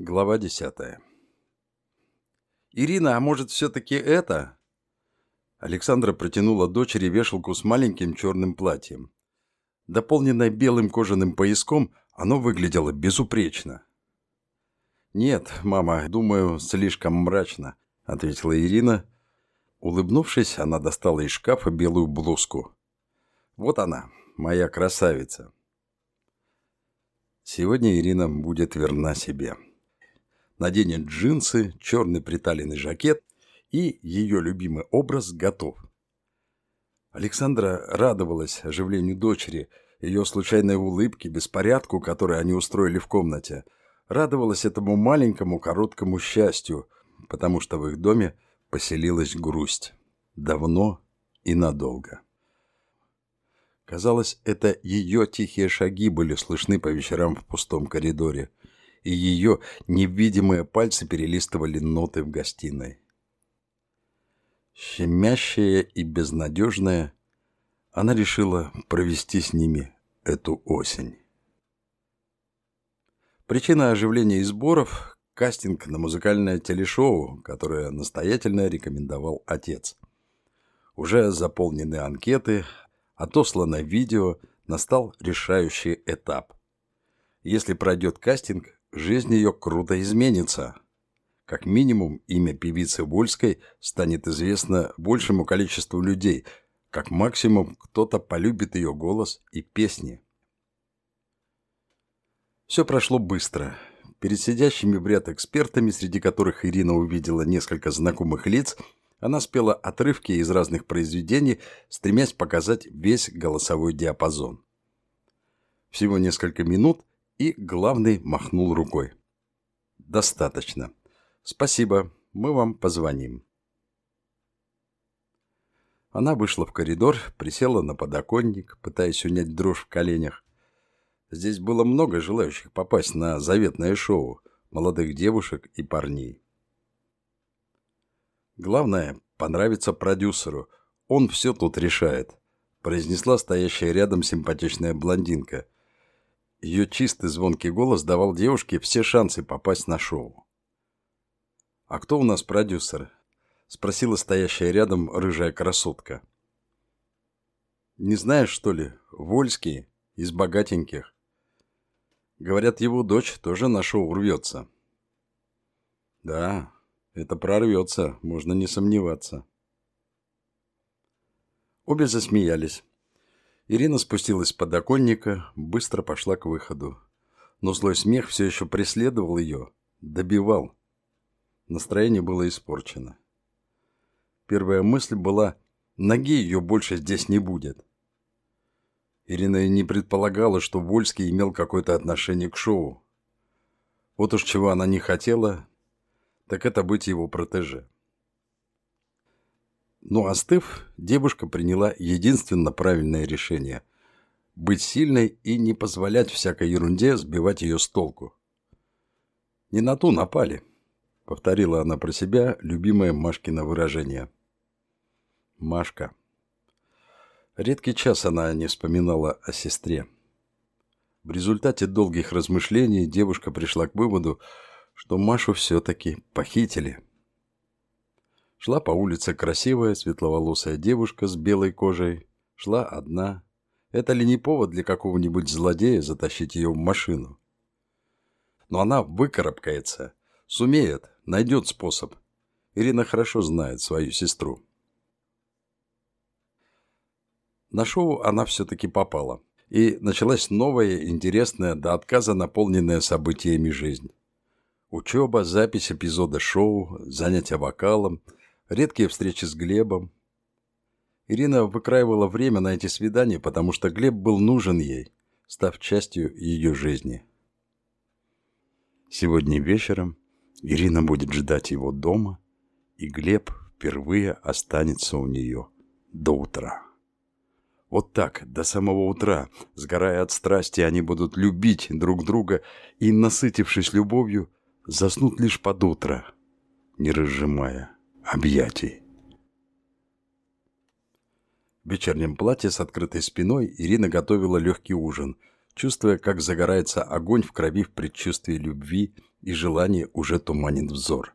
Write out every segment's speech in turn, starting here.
Глава десятая. «Ирина, а может, все-таки это?» Александра протянула дочери вешалку с маленьким черным платьем. Дополненное белым кожаным пояском, оно выглядело безупречно. «Нет, мама, думаю, слишком мрачно», — ответила Ирина. Улыбнувшись, она достала из шкафа белую блузку. «Вот она, моя красавица». Сегодня Ирина будет верна себе наденет джинсы, черный приталенный жакет, и ее любимый образ готов. Александра радовалась оживлению дочери, ее случайной улыбке, беспорядку, который они устроили в комнате. Радовалась этому маленькому короткому счастью, потому что в их доме поселилась грусть. Давно и надолго. Казалось, это ее тихие шаги были слышны по вечерам в пустом коридоре – и ее невидимые пальцы перелистывали ноты в гостиной. Щемящая и безнадежная, она решила провести с ними эту осень. Причина оживления и сборов – кастинг на музыкальное телешоу, которое настоятельно рекомендовал отец. Уже заполнены анкеты, отослано видео, настал решающий этап. Если пройдет кастинг, жизнь ее круто изменится. Как минимум, имя певицы Вольской станет известно большему количеству людей. Как максимум, кто-то полюбит ее голос и песни. Все прошло быстро. Перед сидящими в ряд экспертами, среди которых Ирина увидела несколько знакомых лиц, она спела отрывки из разных произведений, стремясь показать весь голосовой диапазон. Всего несколько минут – и главный махнул рукой. «Достаточно. Спасибо, мы вам позвоним». Она вышла в коридор, присела на подоконник, пытаясь унять дрожь в коленях. Здесь было много желающих попасть на заветное шоу молодых девушек и парней. Главное – понравиться продюсеру. Он все тут решает, произнесла стоящая рядом симпатичная блондинка – ее чистый звонкий голос давал девушке все шансы попасть на шоу. «А кто у нас продюсер?» – спросила стоящая рядом рыжая красотка. «Не знаешь, что ли? Вольский, из богатеньких. Говорят, его дочь тоже на шоу рвется». «Да, это прорвется, можно не сомневаться». Обе засмеялись. Ирина спустилась с подоконника, быстро пошла к выходу. Но злой смех все еще преследовал ее, добивал. Настроение было испорчено. Первая мысль была, ноги ее больше здесь не будет. Ирина и не предполагала, что Вольский имел какое-то отношение к шоу. Вот уж чего она не хотела, так это быть его протеже. Но остыв, девушка приняла единственно правильное решение – быть сильной и не позволять всякой ерунде сбивать ее с толку. «Не на ту напали», – повторила она про себя любимое Машкино выражение. Машка. Редкий час она не вспоминала о сестре. В результате долгих размышлений девушка пришла к выводу, что Машу все-таки похитили – Шла по улице красивая светловолосая девушка с белой кожей. Шла одна. Это ли не повод для какого-нибудь злодея затащить ее в машину? Но она выкарабкается, сумеет, найдет способ. Ирина хорошо знает свою сестру. На шоу она все-таки попала. И началась новая, интересная, до отказа наполненная событиями жизнь. Учеба, запись эпизода шоу, занятия вокалом – редкие встречи с Глебом. Ирина выкраивала время на эти свидания, потому что Глеб был нужен ей, став частью ее жизни. Сегодня вечером Ирина будет ждать его дома, и Глеб впервые останется у нее до утра. Вот так, до самого утра, сгорая от страсти, они будут любить друг друга и, насытившись любовью, заснут лишь под утро, не разжимая объятий. В вечернем платье с открытой спиной Ирина готовила легкий ужин. чувствуя, как загорается огонь в крови в предчувствии любви и желание уже туманит взор.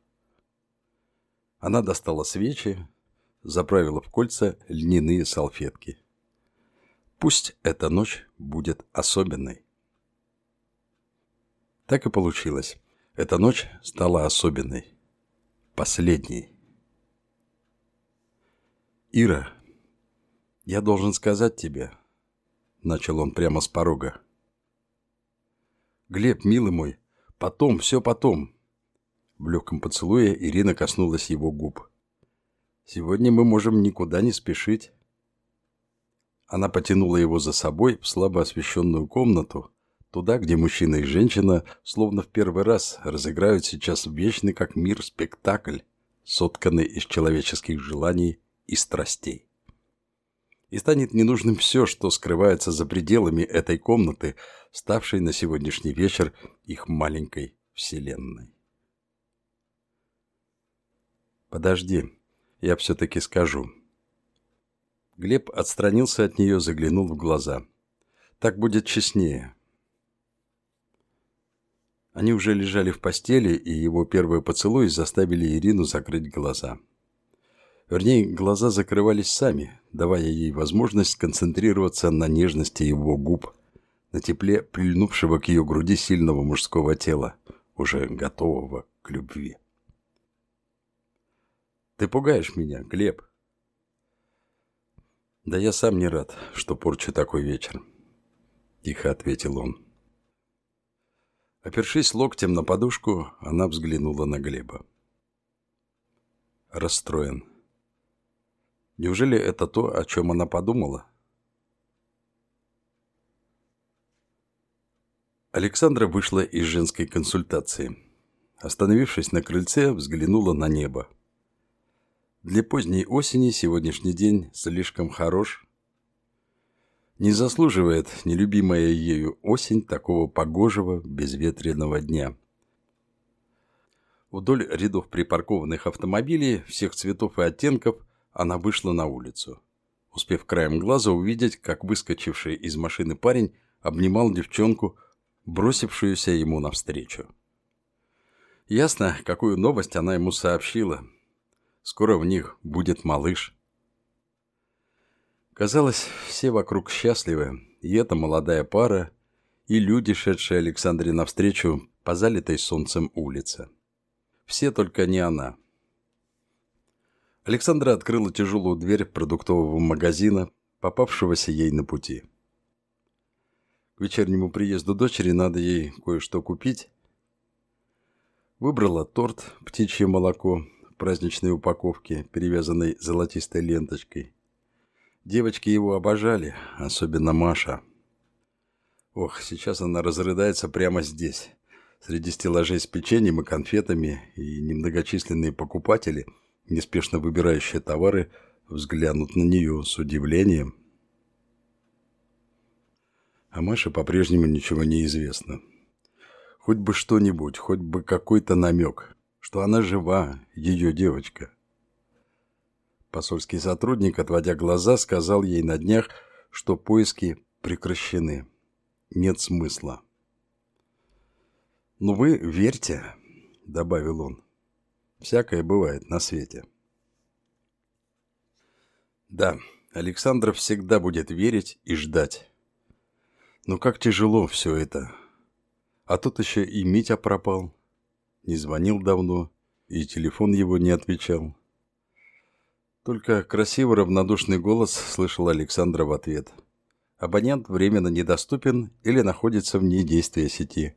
Она достала свечи, заправила в кольца льняные салфетки. Пусть эта ночь будет особенной. Так и получилось. Эта ночь стала особенной. Последней. «Ира, я должен сказать тебе...» Начал он прямо с порога. «Глеб, милый мой, потом, все потом». В легком поцелуе Ирина коснулась его губ. «Сегодня мы можем никуда не спешить». Она потянула его за собой в слабо освещенную комнату, туда, где мужчина и женщина словно в первый раз разыграют сейчас вечный как мир спектакль, сотканный из человеческих желаний и страстей. И станет ненужным все, что скрывается за пределами этой комнаты, ставшей на сегодняшний вечер их маленькой вселенной. «Подожди, я все-таки скажу». Глеб отстранился от нее, заглянул в глаза. «Так будет честнее». Они уже лежали в постели, и его первые поцелуи заставили Ирину закрыть глаза. Вернее, глаза закрывались сами, давая ей возможность сконцентрироваться на нежности его губ, на тепле прильнувшего к ее груди сильного мужского тела, уже готового к любви. «Ты пугаешь меня, Глеб!» «Да я сам не рад, что порчу такой вечер», – тихо ответил он. Опершись локтем на подушку, она взглянула на Глеба. Расстроен. Неужели это то, о чем она подумала? Александра вышла из женской консультации. Остановившись на крыльце, взглянула на небо. Для поздней осени сегодняшний день слишком хорош. Не заслуживает нелюбимая ею осень такого погожего, безветренного дня. Вдоль рядов припаркованных автомобилей всех цветов и оттенков она вышла на улицу, успев краем глаза увидеть, как выскочивший из машины парень обнимал девчонку, бросившуюся ему навстречу. Ясно, какую новость она ему сообщила. Скоро в них будет малыш. Казалось, все вокруг счастливы, и эта молодая пара, и люди, шедшие Александре навстречу по залитой солнцем улице. Все только не она – Александра открыла тяжелую дверь продуктового магазина, попавшегося ей на пути. К вечернему приезду дочери надо ей кое-что купить. Выбрала торт «Птичье молоко» в праздничной упаковке, перевязанной золотистой ленточкой. Девочки его обожали, особенно Маша. Ох, сейчас она разрыдается прямо здесь. Среди стеллажей с печеньем и конфетами и немногочисленные покупатели – неспешно выбирающие товары, взглянут на нее с удивлением. А Маше по-прежнему ничего не известно. Хоть бы что-нибудь, хоть бы какой-то намек, что она жива, ее девочка. Посольский сотрудник, отводя глаза, сказал ей на днях, что поиски прекращены. Нет смысла. «Но «Ну вы верьте», — добавил он. Всякое бывает на свете. Да, Александр всегда будет верить и ждать. Но как тяжело все это. А тут еще и Митя пропал. Не звонил давно, и телефон его не отвечал. Только красивый равнодушный голос слышал Александра в ответ. Абонент временно недоступен или находится вне действия сети.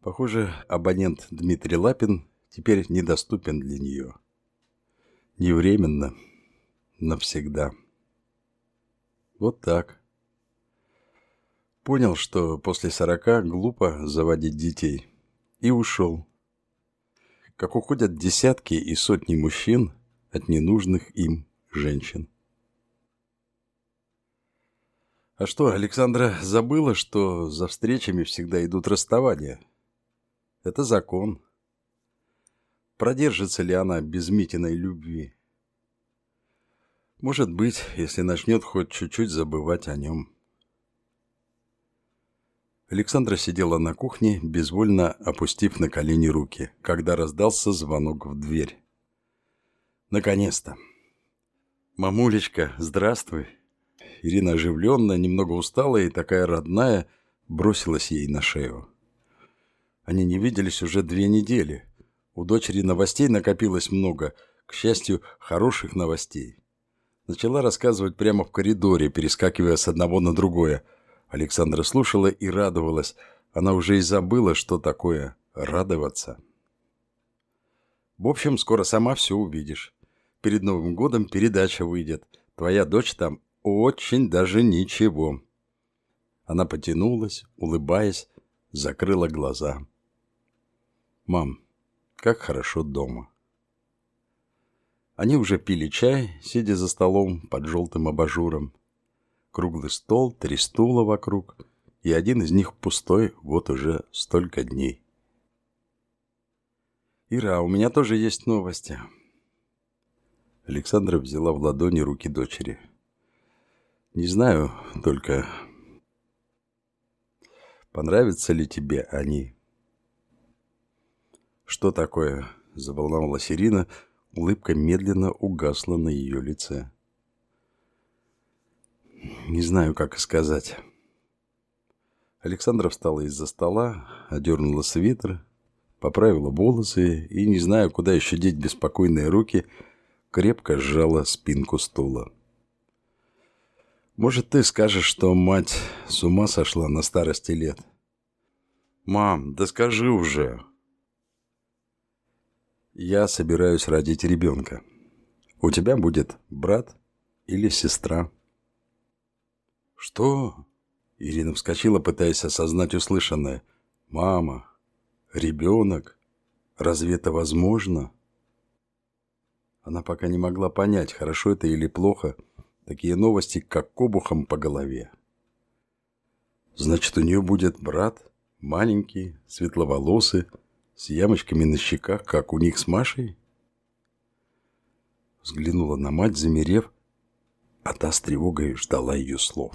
Похоже, абонент Дмитрий Лапин теперь недоступен для нее. Не временно, навсегда. Вот так. Понял, что после сорока глупо заводить детей. И ушел. Как уходят десятки и сотни мужчин от ненужных им женщин. А что, Александра забыла, что за встречами всегда идут расставания? Это закон. Продержится ли она без Митиной любви? Может быть, если начнет хоть чуть-чуть забывать о нем. Александра сидела на кухне, безвольно опустив на колени руки, когда раздался звонок в дверь. Наконец-то. «Мамулечка, здравствуй!» Ирина оживленная, немного усталая и такая родная, бросилась ей на шею. Они не виделись уже две недели. У дочери новостей накопилось много, к счастью, хороших новостей. Начала рассказывать прямо в коридоре, перескакивая с одного на другое. Александра слушала и радовалась. Она уже и забыла, что такое радоваться. В общем, скоро сама все увидишь. Перед Новым годом передача выйдет. Твоя дочь там очень даже ничего. Она потянулась, улыбаясь, закрыла глаза. «Мам, как хорошо дома». Они уже пили чай, сидя за столом под желтым абажуром. Круглый стол, три стула вокруг, и один из них пустой вот уже столько дней. «Ира, у меня тоже есть новости». Александра взяла в ладони руки дочери. «Не знаю, только понравятся ли тебе они?» «Что такое?» – заволновалась Ирина – Улыбка медленно угасла на ее лице. Не знаю, как сказать. Александра встала из-за стола, одернула свитер, поправила волосы и, не знаю, куда еще деть беспокойные руки, крепко сжала спинку стула. «Может, ты скажешь, что мать с ума сошла на старости лет?» «Мам, да скажи уже!» Я собираюсь родить ребенка. У тебя будет брат или сестра. Что? Ирина вскочила, пытаясь осознать услышанное. Мама, ребенок, разве это возможно? Она пока не могла понять, хорошо это или плохо. Такие новости, как кобухом по голове. Значит, у нее будет брат, маленький, светловолосый, с ямочками на щеках, как у них с Машей? Взглянула на мать, замерев, а та с тревогой ждала ее слов.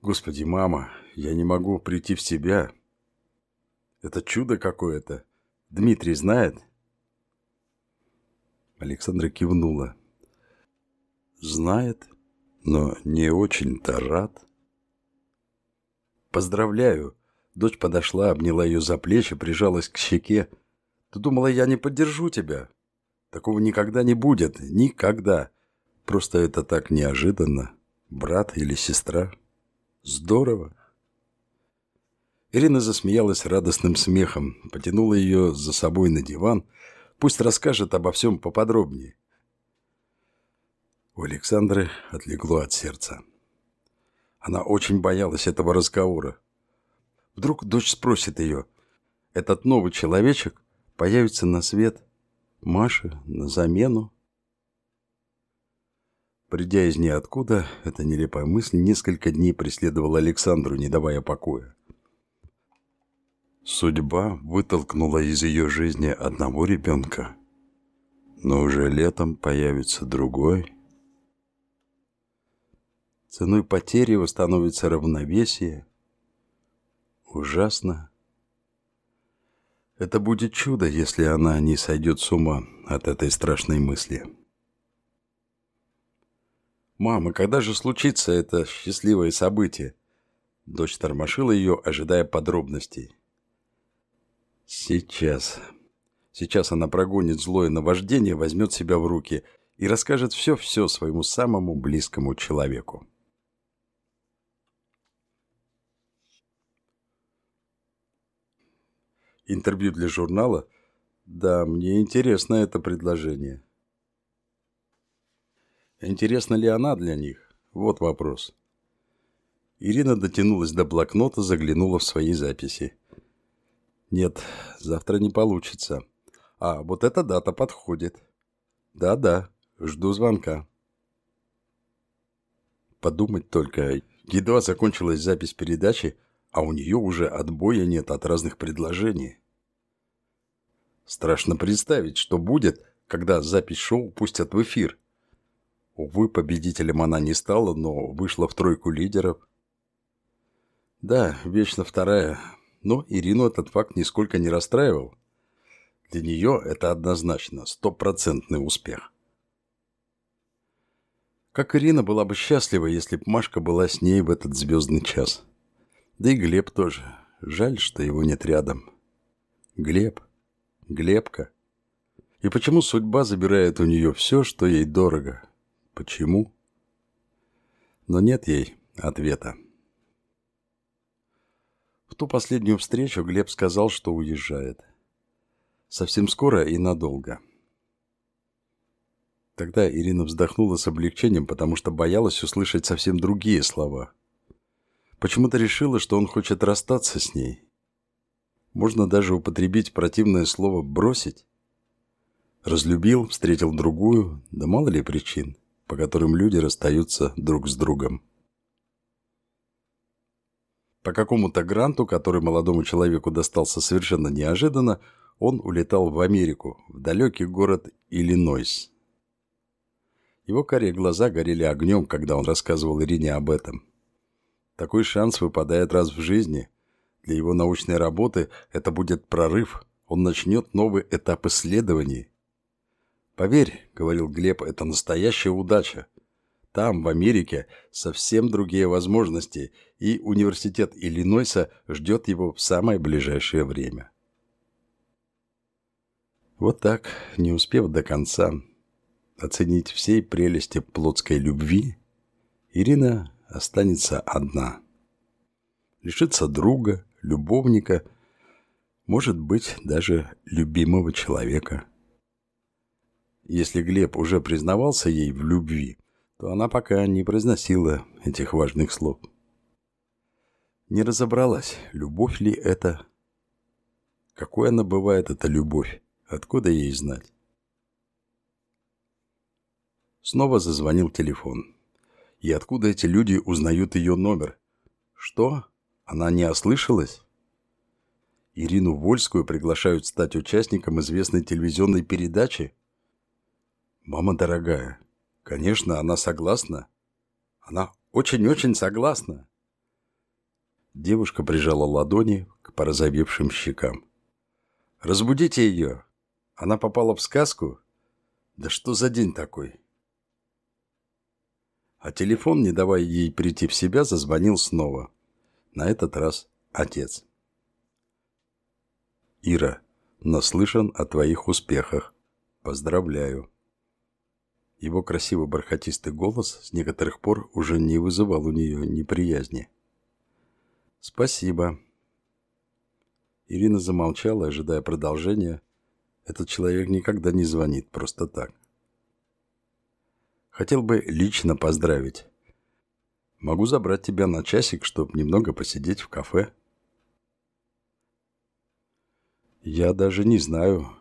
Господи, мама, я не могу прийти в себя. Это чудо какое-то. Дмитрий знает? Александра кивнула. Знает, но не очень-то рад. Поздравляю. Дочь подошла, обняла ее за плечи, прижалась к щеке. «Ты думала, я не поддержу тебя? Такого никогда не будет. Никогда. Просто это так неожиданно. Брат или сестра. Здорово!» Ирина засмеялась радостным смехом, потянула ее за собой на диван. Пусть расскажет обо всем поподробнее. У Александры отлегло от сердца. Она очень боялась этого разговора. Вдруг дочь спросит ее, этот новый человечек появится на свет Маше на замену. Придя из ниоткуда, эта нелепая мысль несколько дней преследовала Александру, не давая покоя. Судьба вытолкнула из ее жизни одного ребенка, но уже летом появится другой. Ценой потери восстановится равновесие, ужасно. Это будет чудо, если она не сойдет с ума от этой страшной мысли. «Мама, когда же случится это счастливое событие?» Дочь тормошила ее, ожидая подробностей. «Сейчас. Сейчас она прогонит злое наваждение, возьмет себя в руки и расскажет все-все своему самому близкому человеку». Интервью для журнала? Да, мне интересно это предложение. Интересна ли она для них? Вот вопрос. Ирина дотянулась до блокнота, заглянула в свои записи. Нет, завтра не получится. А, вот эта дата подходит. Да-да, жду звонка. Подумать только, едва закончилась запись передачи, а у нее уже отбоя нет от разных предложений. Страшно представить, что будет, когда запись шоу пустят в эфир. Увы, победителем она не стала, но вышла в тройку лидеров. Да, вечно вторая. Но Ирину этот факт нисколько не расстраивал. Для нее это однозначно стопроцентный успех. Как Ирина была бы счастлива, если б Машка была с ней в этот звездный час. Да и Глеб тоже. Жаль, что его нет рядом. Глеб. Глебка. И почему судьба забирает у нее все, что ей дорого? Почему? Но нет ей ответа. В ту последнюю встречу Глеб сказал, что уезжает. Совсем скоро и надолго. Тогда Ирина вздохнула с облегчением, потому что боялась услышать совсем другие слова. Почему-то решила, что он хочет расстаться с ней. Можно даже употребить противное слово «бросить». Разлюбил, встретил другую, да мало ли причин, по которым люди расстаются друг с другом. По какому-то гранту, который молодому человеку достался совершенно неожиданно, он улетал в Америку, в далекий город Иллинойс. Его карие глаза горели огнем, когда он рассказывал Ирине об этом. Такой шанс выпадает раз в жизни. Для его научной работы это будет прорыв. Он начнет новый этап исследований. «Поверь», — говорил Глеб, — «это настоящая удача. Там, в Америке, совсем другие возможности, и университет Иллинойса ждет его в самое ближайшее время. Вот так, не успев до конца оценить всей прелести плотской любви, Ирина останется одна. Лишится друга, любовника, может быть, даже любимого человека. Если Глеб уже признавался ей в любви, то она пока не произносила этих важных слов. Не разобралась, любовь ли это. Какой она бывает, эта любовь? Откуда ей знать? Снова зазвонил телефон. И откуда эти люди узнают ее номер? Что? Она не ослышалась? Ирину Вольскую приглашают стать участником известной телевизионной передачи? Мама дорогая, Конечно, она согласна. Она очень-очень согласна. Девушка прижала ладони к порозовевшим щекам. «Разбудите ее! Она попала в сказку? Да что за день такой?» А телефон, не давая ей прийти в себя, зазвонил снова. На этот раз отец. «Ира, наслышан о твоих успехах. Поздравляю!» Его красивый бархатистый голос с некоторых пор уже не вызывал у нее неприязни. «Спасибо». Ирина замолчала, ожидая продолжения. Этот человек никогда не звонит просто так. Хотел бы лично поздравить. Могу забрать тебя на часик, чтобы немного посидеть в кафе. Я даже не знаю,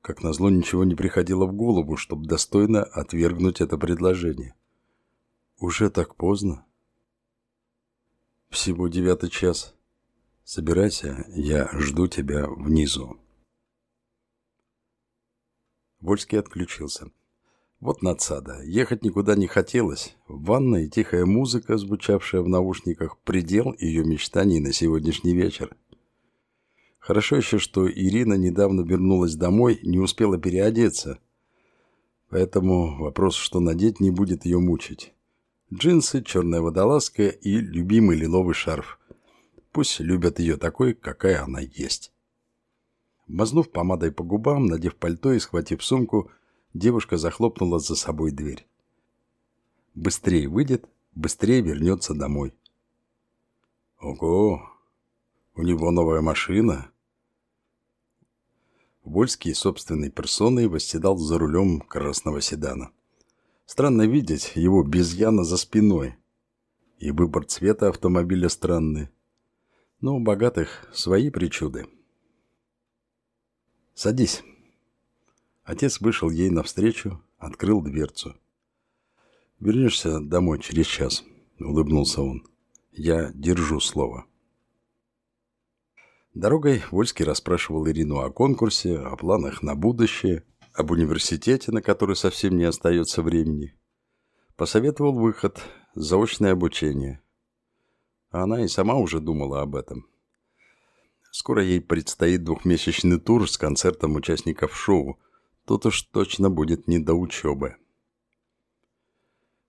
как назло, ничего не приходило в голову, чтобы достойно отвергнуть это предложение. Уже так поздно. Всего девятый час. Собирайся, я жду тебя внизу. Вольский отключился. Вот надсада. Ехать никуда не хотелось. Ванна и тихая музыка, звучавшая в наушниках, предел ее мечтаний на сегодняшний вечер. Хорошо еще, что Ирина недавно вернулась домой, не успела переодеться. Поэтому вопрос, что надеть, не будет ее мучить. Джинсы, черная водолазка и любимый лиловый шарф. Пусть любят ее такой, какая она есть. Мазнув помадой по губам, надев пальто и схватив сумку, девушка захлопнула за собой дверь. Быстрее выйдет, быстрее вернется домой. Ого, у него новая машина. Вольский собственной персоной восседал за рулем красного седана. Странно видеть его без Яна за спиной. И выбор цвета автомобиля странный. Но у богатых свои причуды. «Садись». Отец вышел ей навстречу, открыл дверцу. «Вернешься домой через час», — улыбнулся он. «Я держу слово». Дорогой Вольский расспрашивал Ирину о конкурсе, о планах на будущее, об университете, на который совсем не остается времени. Посоветовал выход, заочное обучение. А она и сама уже думала об этом. Скоро ей предстоит двухмесячный тур с концертом участников шоу. Тут уж точно будет не до учебы.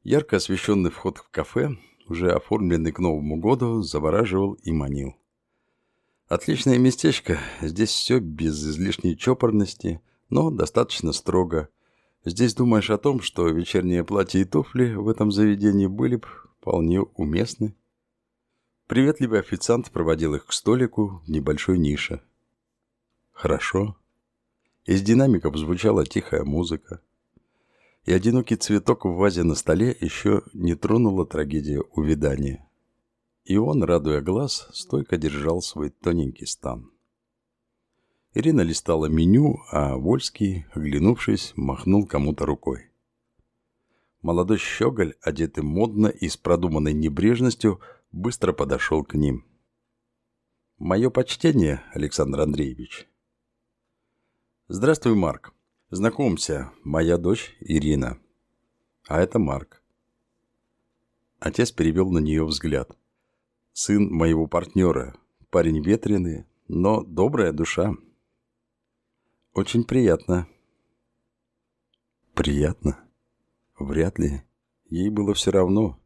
Ярко освещенный вход в кафе, уже оформленный к Новому году, завораживал и манил. Отличное местечко, здесь все без излишней чопорности, но достаточно строго. Здесь думаешь о том, что вечернее платье и туфли в этом заведении были бы вполне уместны. Приветливый официант проводил их к столику в небольшой нише. Хорошо. Из динамиков звучала тихая музыка. И одинокий цветок в вазе на столе еще не тронула трагедия увядания. И он, радуя глаз, стойко держал свой тоненький стан. Ирина листала меню, а Вольский, оглянувшись, махнул кому-то рукой. Молодой щеголь, одетый модно и с продуманной небрежностью, быстро подошел к ним. «Мое почтение, Александр Андреевич». «Здравствуй, Марк. Знакомься, моя дочь Ирина. А это Марк». Отец перевел на нее взгляд – сын моего партнера. Парень ветреный, но добрая душа. Очень приятно. Приятно? Вряд ли. Ей было все равно.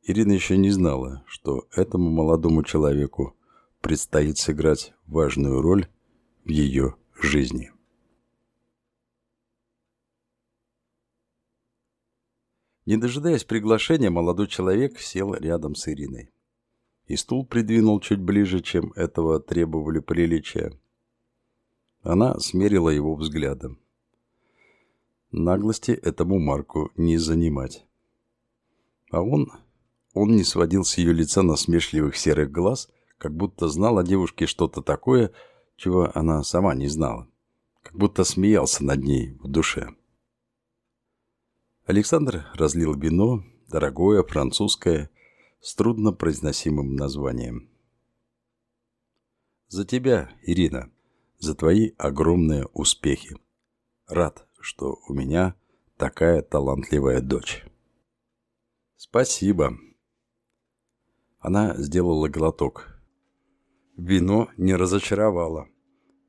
Ирина еще не знала, что этому молодому человеку предстоит сыграть важную роль ее жизни. Не дожидаясь приглашения, молодой человек сел рядом с Ириной. И стул придвинул чуть ближе, чем этого требовали приличия. Она смерила его взглядом. Наглости этому Марку не занимать. А он... Он не сводил с ее лица насмешливых серых глаз, как будто знал о девушке что-то такое, чего она сама не знала. Как будто смеялся над ней в душе. Александр разлил вино, дорогое, французское, с труднопроизносимым названием. «За тебя, Ирина, за твои огромные успехи. Рад, что у меня такая талантливая дочь». «Спасибо». Она сделала глоток. Вино не разочаровало.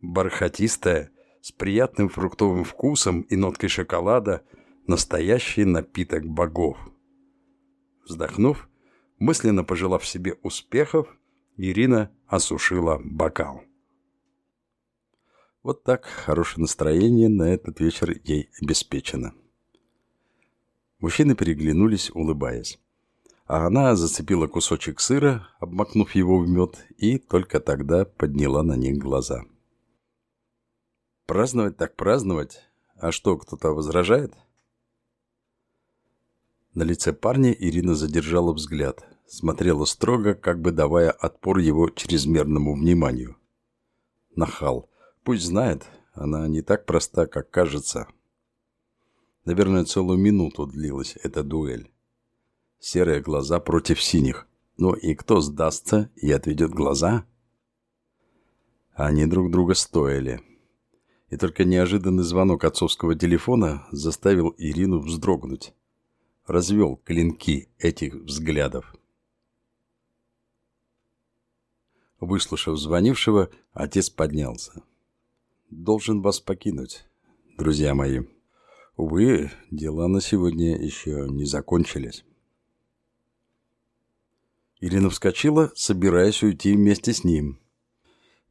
Бархатистое, с приятным фруктовым вкусом и ноткой шоколада – настоящий напиток богов. Вздохнув, мысленно пожелав себе успехов, Ирина осушила бокал. Вот так хорошее настроение на этот вечер ей обеспечено. Мужчины переглянулись, улыбаясь. А она зацепила кусочек сыра, обмакнув его в мед, и только тогда подняла на них глаза. Праздновать так праздновать. А что, кто-то возражает? — на лице парня Ирина задержала взгляд, смотрела строго, как бы давая отпор его чрезмерному вниманию. Нахал. Пусть знает, она не так проста, как кажется. Наверное, целую минуту длилась эта дуэль. Серые глаза против синих. Ну и кто сдастся и отведет глаза? Они друг друга стоили. И только неожиданный звонок отцовского телефона заставил Ирину вздрогнуть развел клинки этих взглядов. Выслушав звонившего, отец поднялся. «Должен вас покинуть, друзья мои. Увы, дела на сегодня еще не закончились». Ирина вскочила, собираясь уйти вместе с ним.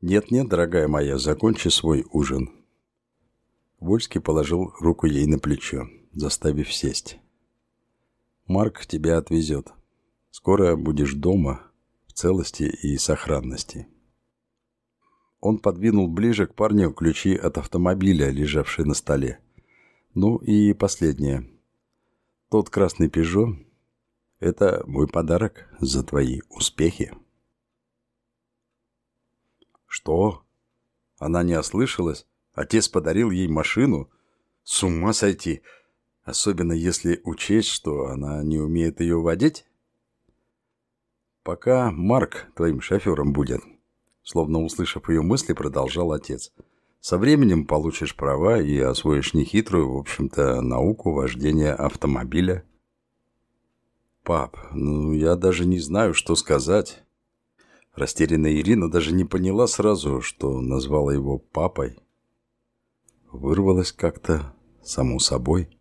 «Нет-нет, дорогая моя, закончи свой ужин». Вольский положил руку ей на плечо, заставив сесть. Марк тебя отвезет. Скоро будешь дома в целости и сохранности. Он подвинул ближе к парню ключи от автомобиля, лежавшие на столе. Ну и последнее. Тот красный «Пежо» — это мой подарок за твои успехи. Что? Она не ослышалась? Отец подарил ей машину? С ума сойти! — Особенно если учесть, что она не умеет ее водить? Пока Марк твоим шофером будет. Словно услышав ее мысли, продолжал отец. Со временем получишь права и освоишь нехитрую, в общем-то, науку вождения автомобиля. «Пап, ну я даже не знаю, что сказать». Растерянная Ирина даже не поняла сразу, что назвала его папой. Вырвалась как-то само собой.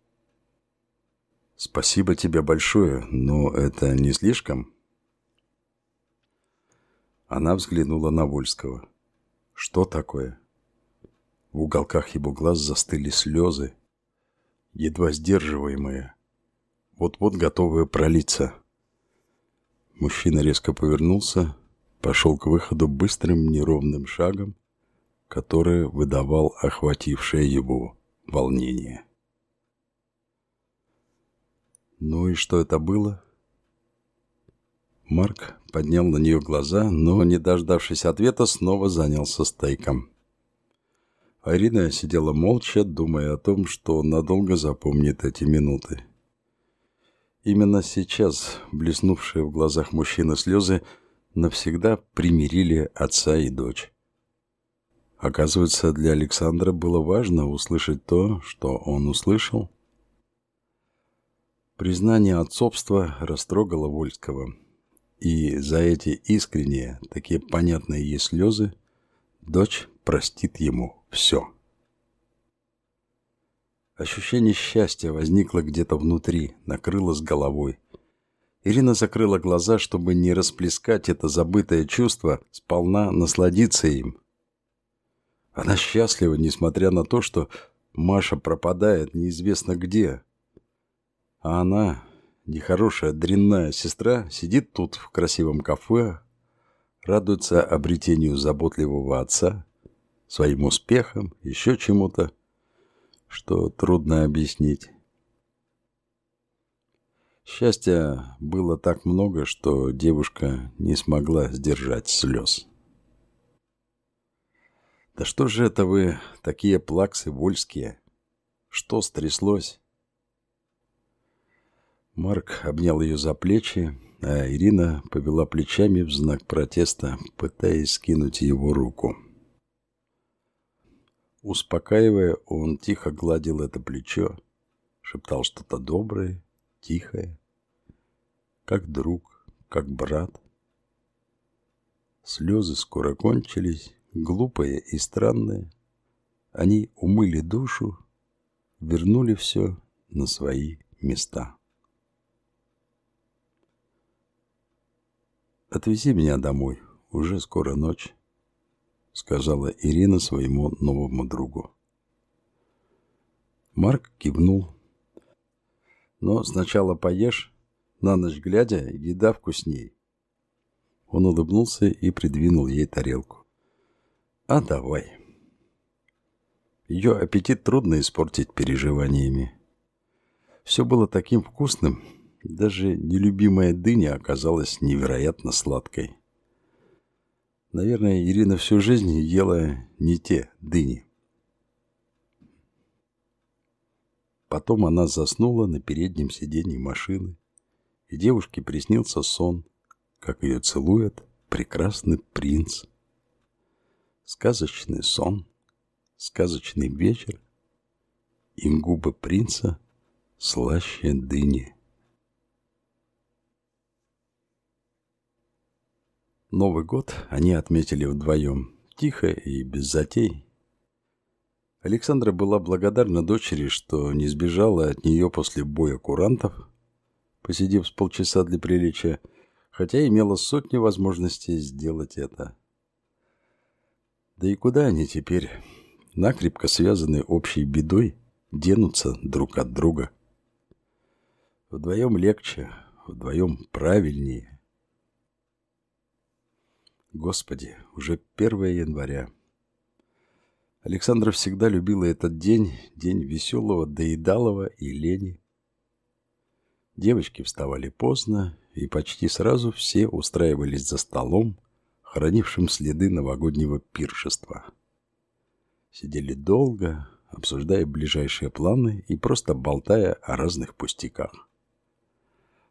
«Спасибо тебе большое, но это не слишком?» Она взглянула на Вольского. «Что такое?» В уголках его глаз застыли слезы, едва сдерживаемые, вот-вот готовые пролиться. Мужчина резко повернулся, пошел к выходу быстрым неровным шагом, который выдавал охватившее его волнение. Ну и что это было? Марк поднял на нее глаза, но, не дождавшись ответа, снова занялся стейком. Арина сидела молча, думая о том, что надолго запомнит эти минуты. Именно сейчас блеснувшие в глазах мужчины слезы навсегда примирили отца и дочь. Оказывается, для Александра было важно услышать то, что он услышал. Признание отцовства растрогало Вольского. И за эти искренние, такие понятные ей слезы, дочь простит ему все. Ощущение счастья возникло где-то внутри, накрыло с головой. Ирина закрыла глаза, чтобы не расплескать это забытое чувство, сполна насладиться им. Она счастлива, несмотря на то, что Маша пропадает неизвестно где. А она, нехорошая дрянная сестра, сидит тут в красивом кафе, радуется обретению заботливого отца, своим успехам, еще чему-то, что трудно объяснить. Счастья было так много, что девушка не смогла сдержать слез. «Да что же это вы, такие плаксы вольские? Что стряслось?» Марк обнял ее за плечи, а Ирина повела плечами в знак протеста, пытаясь скинуть его руку. Успокаивая, он тихо гладил это плечо, шептал что-то доброе, тихое, как друг, как брат. Слезы скоро кончились, глупые и странные. Они умыли душу, вернули все на свои места. «Отвези меня домой, уже скоро ночь» сказала Ирина своему новому другу. Марк кивнул. Но сначала поешь, на ночь глядя, еда вкусней. Он улыбнулся и придвинул ей тарелку. А давай. Ее аппетит трудно испортить переживаниями. Все было таким вкусным, даже нелюбимая дыня оказалась невероятно сладкой. Наверное, Ирина всю жизнь ела не те дыни. Потом она заснула на переднем сиденье машины, и девушке приснился сон, как ее целует прекрасный принц. Сказочный сон, сказочный вечер, и губы принца слаще дыни. Новый год они отметили вдвоем, тихо и без затей. Александра была благодарна дочери, что не сбежала от нее после боя курантов, посидев с полчаса для приличия, хотя имела сотни возможностей сделать это. Да и куда они теперь, накрепко связанные общей бедой, денутся друг от друга? Вдвоем легче, вдвоем правильнее. Господи, уже 1 января. Александра всегда любила этот день, день веселого, доедалого и лени. Девочки вставали поздно, и почти сразу все устраивались за столом, хранившим следы новогоднего пиршества. Сидели долго, обсуждая ближайшие планы и просто болтая о разных пустяках.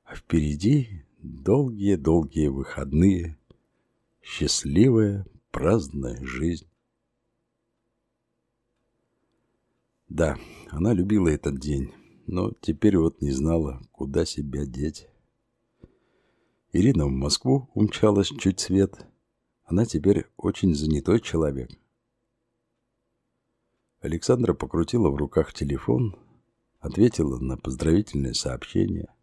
А впереди долгие-долгие выходные – Счастливая, праздная жизнь. Да, она любила этот день, но теперь вот не знала, куда себя деть. Ирина в Москву умчалась чуть свет. Она теперь очень занятой человек. Александра покрутила в руках телефон, ответила на поздравительное сообщение.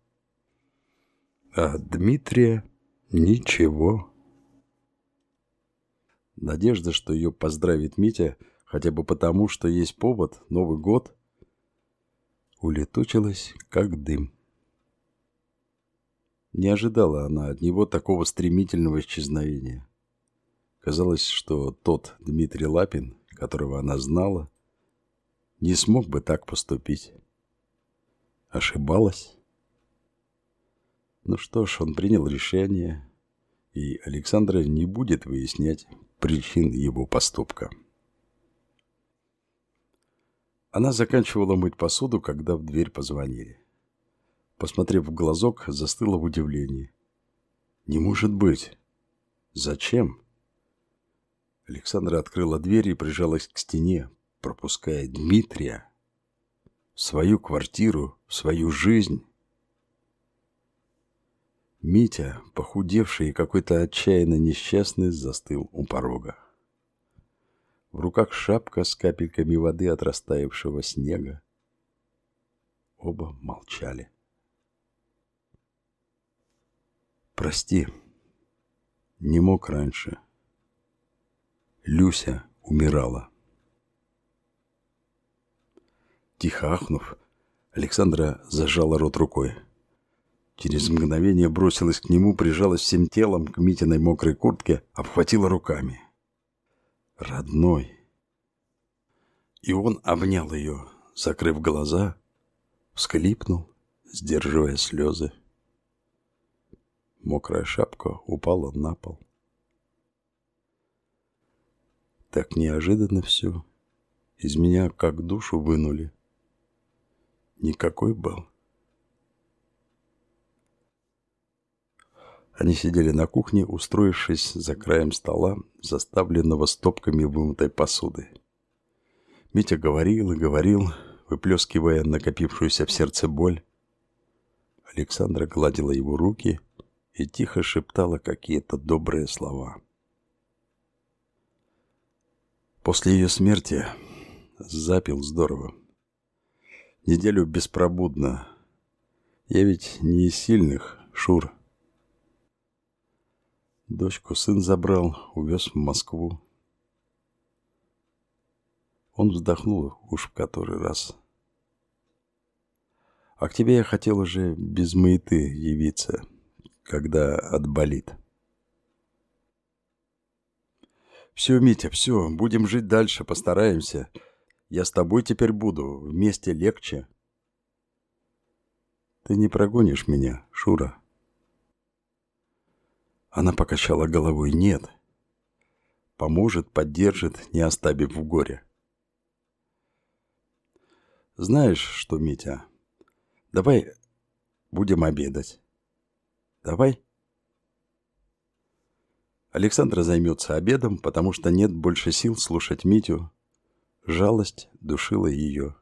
А Дмитрия ничего. Надежда, что ее поздравит Митя, хотя бы потому, что есть повод, Новый год, улетучилась, как дым. Не ожидала она от него такого стремительного исчезновения. Казалось, что тот Дмитрий Лапин, которого она знала, не смог бы так поступить. Ошибалась. Ну что ж, он принял решение, и Александра не будет выяснять причин его поступка. Она заканчивала мыть посуду, когда в дверь позвонили. Посмотрев в глазок, застыла в удивлении. «Не может быть! Зачем?» Александра открыла дверь и прижалась к стене, пропуская Дмитрия в свою квартиру, в свою жизнь. Митя, похудевший и какой-то отчаянно несчастный, застыл у порога. В руках шапка с капельками воды от растаявшего снега. Оба молчали. Прости, не мог раньше. Люся умирала. Тихо ахнув, Александра зажала рот рукой. Через мгновение бросилась к нему, прижалась всем телом к Митиной мокрой куртке, обхватила руками. Родной. И он обнял ее, закрыв глаза, всклипнул, сдерживая слезы. Мокрая шапка упала на пол. Так неожиданно все. Из меня как душу вынули. Никакой был. Они сидели на кухне, устроившись за краем стола, заставленного стопками вымытой посуды. Митя говорил и говорил, выплескивая накопившуюся в сердце боль. Александра гладила его руки – и тихо шептала какие-то добрые слова. После ее смерти запил здорово. Неделю беспробудно. Я ведь не из сильных, Шур. Дочку сын забрал, увез в Москву. Он вздохнул уж в который раз. А к тебе я хотел уже без маяты явиться когда отболит. Все, Митя, все, будем жить дальше, постараемся. Я с тобой теперь буду, вместе легче. Ты не прогонишь меня, Шура? Она покачала головой. Нет. Поможет, поддержит, не оставив в горе. Знаешь что, Митя, давай будем обедать. Давай. Александра займется обедом, потому что нет больше сил слушать Митю. Жалость душила ее.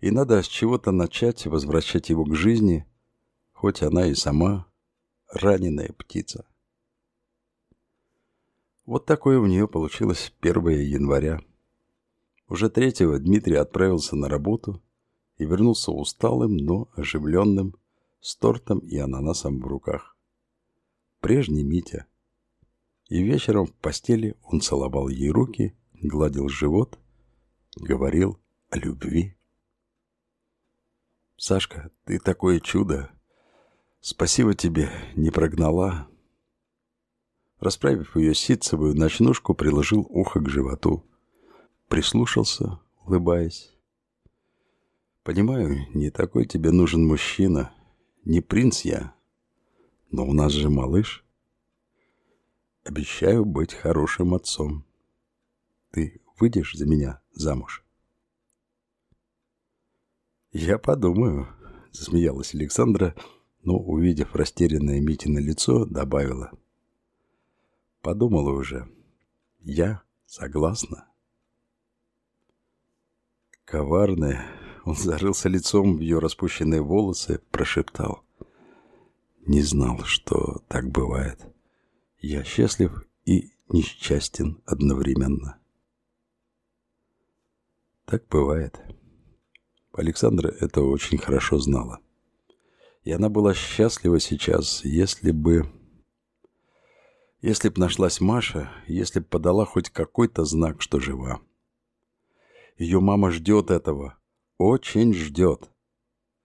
И надо с чего-то начать возвращать его к жизни, хоть она и сама раненая птица. Вот такое у нее получилось 1 января. Уже третьего Дмитрий отправился на работу и вернулся усталым, но оживленным, с тортом и ананасом в руках. Прежний Митя. И вечером в постели он целовал ей руки, гладил живот, говорил о любви. «Сашка, ты такое чудо! Спасибо тебе, не прогнала!» Расправив ее ситцевую ночнушку, приложил ухо к животу. Прислушался, улыбаясь. «Понимаю, не такой тебе нужен мужчина, не принц я, но у нас же малыш. Обещаю быть хорошим отцом. Ты выйдешь за меня замуж? Я подумаю, засмеялась Александра, но, увидев растерянное Митино лицо, добавила. Подумала уже. Я согласна. Коварная, он зарылся лицом в ее распущенные волосы, прошептал. не знал, что так бывает. Я счастлив и несчастен одновременно. Так бывает. Александра это очень хорошо знала. И она была счастлива сейчас, если бы... Если б нашлась Маша, если б подала хоть какой-то знак, что жива. Ее мама ждет этого, очень ждет.